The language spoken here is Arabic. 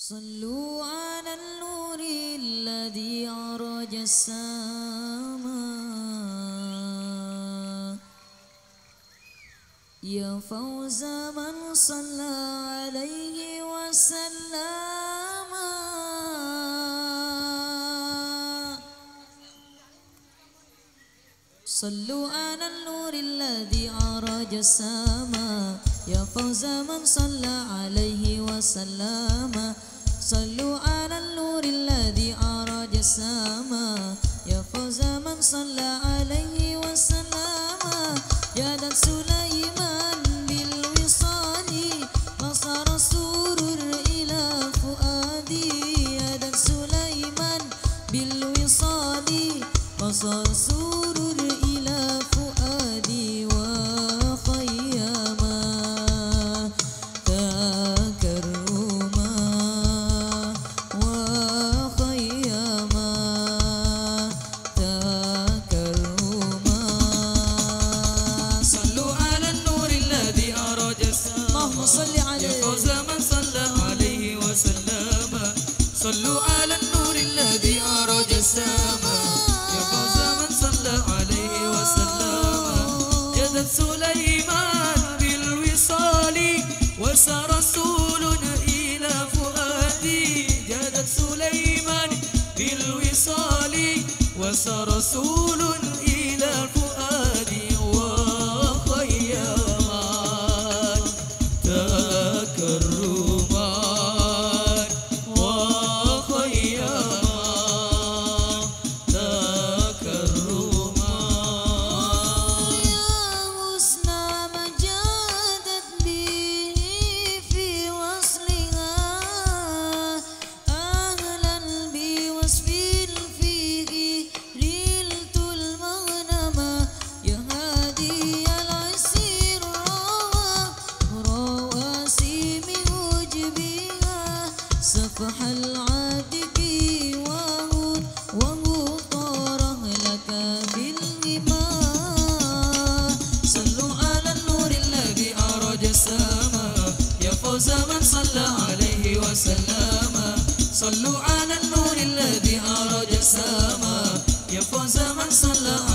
صلوا على النور الذي عرج السماء. يا فوز من صلى عليه وسلم. صلوا على النور الذي عرج السماء. يا فوز من صلى عليه وسلم صلوا على النور الذي أراد السماء يا فوز من صلى عليه وسلم يا ذا سليمان رسول صلوا على النور الذي أرج السماء. يفوز من صلى